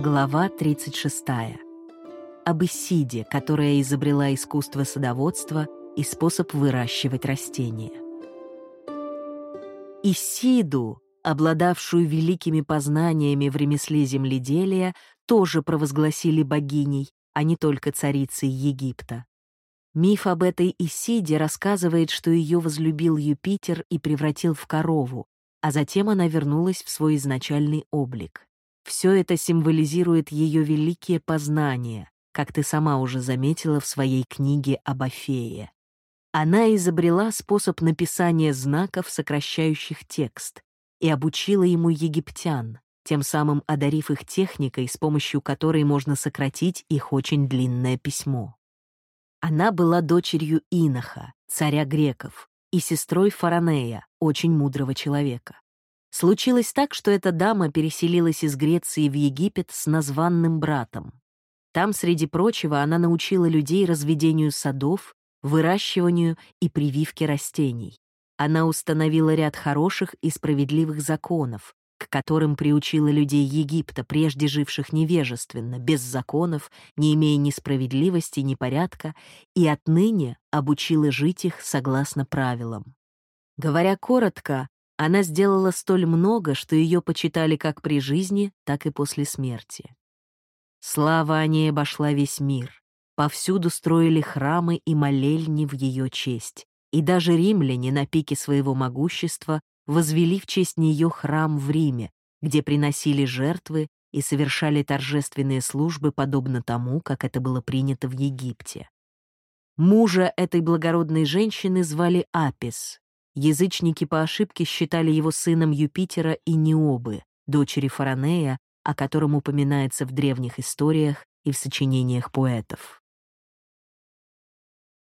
Глава 36. Об Исиде, которая изобрела искусство садоводства и способ выращивать растения. Исиду, обладавшую великими познаниями в ремесле земледелия, тоже провозгласили богиней, а не только царицей Египта. Миф об этой Исиде рассказывает, что ее возлюбил Юпитер и превратил в корову, а затем она вернулась в свой изначальный облик. Все это символизирует ее великие познания, как ты сама уже заметила в своей книге об Афее. Она изобрела способ написания знаков, сокращающих текст, и обучила ему египтян, тем самым одарив их техникой, с помощью которой можно сократить их очень длинное письмо. Она была дочерью Иноха, царя греков, и сестрой Фаранея, очень мудрого человека. Случилось так, что эта дама переселилась из Греции в Египет с названным братом. Там, среди прочего, она научила людей разведению садов, выращиванию и прививке растений. Она установила ряд хороших и справедливых законов, к которым приучила людей Египта, прежде живших невежественно, без законов, не имея ни справедливости, ни порядка, и отныне обучила жить их согласно правилам. Говоря коротко, она сделала столь много, что ее почитали как при жизни, так и после смерти. Слава о ней обошла весь мир. Повсюду строили храмы и молельни в ее честь. И даже римляне на пике своего могущества возвели в честь нее храм в Риме, где приносили жертвы и совершали торжественные службы, подобно тому, как это было принято в Египте. Мужа этой благородной женщины звали Апис, Язычники по ошибке считали его сыном Юпитера и Необы, дочери Фаранея, о котором упоминается в древних историях и в сочинениях поэтов.